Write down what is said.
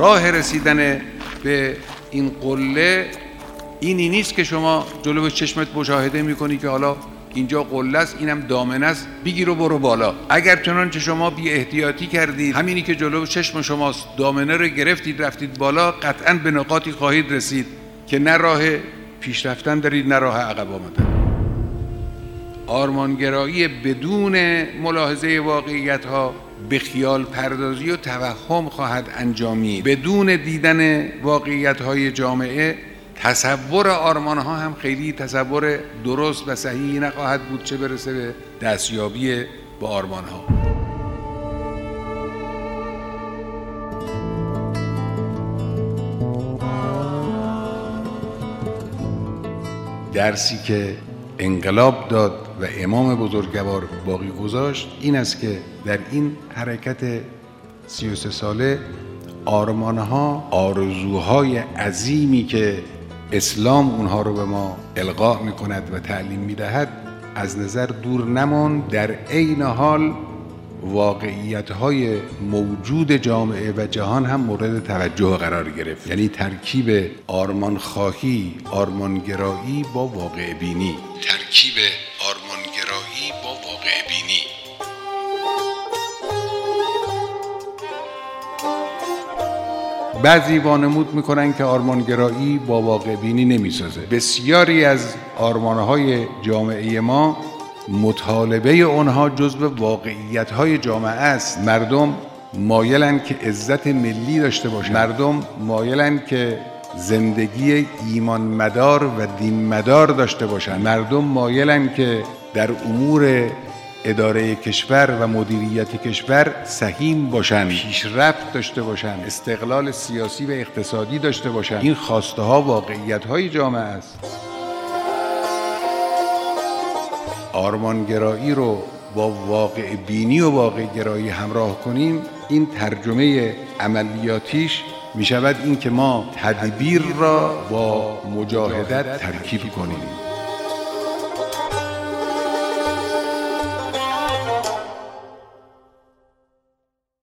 راه رسیدن به این قله اینی نیست که شما جلو چشمت مشاهده می‌کنی که حالا اینجا قله است اینم دامنه است بگیر و برو بالا. اگر چنانچه شما بی احتیاطی کردید همینی که جلو چشم شماست دامنه رو گرفتید رفتید بالا قطعا به نقاطی خواهید رسید که نه راه پیشرفتن دارید نه راه عقب آمدن. آرمانگرایی بدون ملاحظه واقعیت ها به خیال پردازی و توهم خواهد انجامی بدون دیدن واقعیت های جامعه تصور آرمان ها هم خیلی تصور درست و صحیحی نخواهد بود چه برسه به دستیابی به آرمان ها درسی که انقلاب داد و امام بزرگوار باقی گذاشت این است که در این حرکت 33 ساله آرمانها آرزوهای عظیمی که اسلام اونها رو به ما القا می کند و تعلیم می دهد از نظر دور نمان در عین حال واقعیت های موجود جامعه و جهان هم مورد توجه قرار گرفت. یعنی ترکیب آرمان خواهی آرمانگرایی با واقع بینی ترکیب بعضی وانمود می‌کنن که آرمانگرایی با واقع بینی نمی‌سازه. بسیاری از آرمانهای جامعه ما مطالبه اونها جزء واقعیت های جامعه است. مردم مایلن که عزت ملی داشته باشند مردم مایلن که زندگی ایمان مدار و دین مدار داشته باشند مردم مایلن که در امور اداره کشور و مدیریت کشور سهیم باشند. پیشرفت داشته باشند. استقلال سیاسی و اقتصادی داشته باشند. این خواسته ها واقعیت های جامعه است. آرمانگرایی رو با واقع بینی و واقع گرایی همراه کنیم این ترجمه عملیاتیش می شود این که ما تدبیر را با مجاهدت ترکیب کنیم.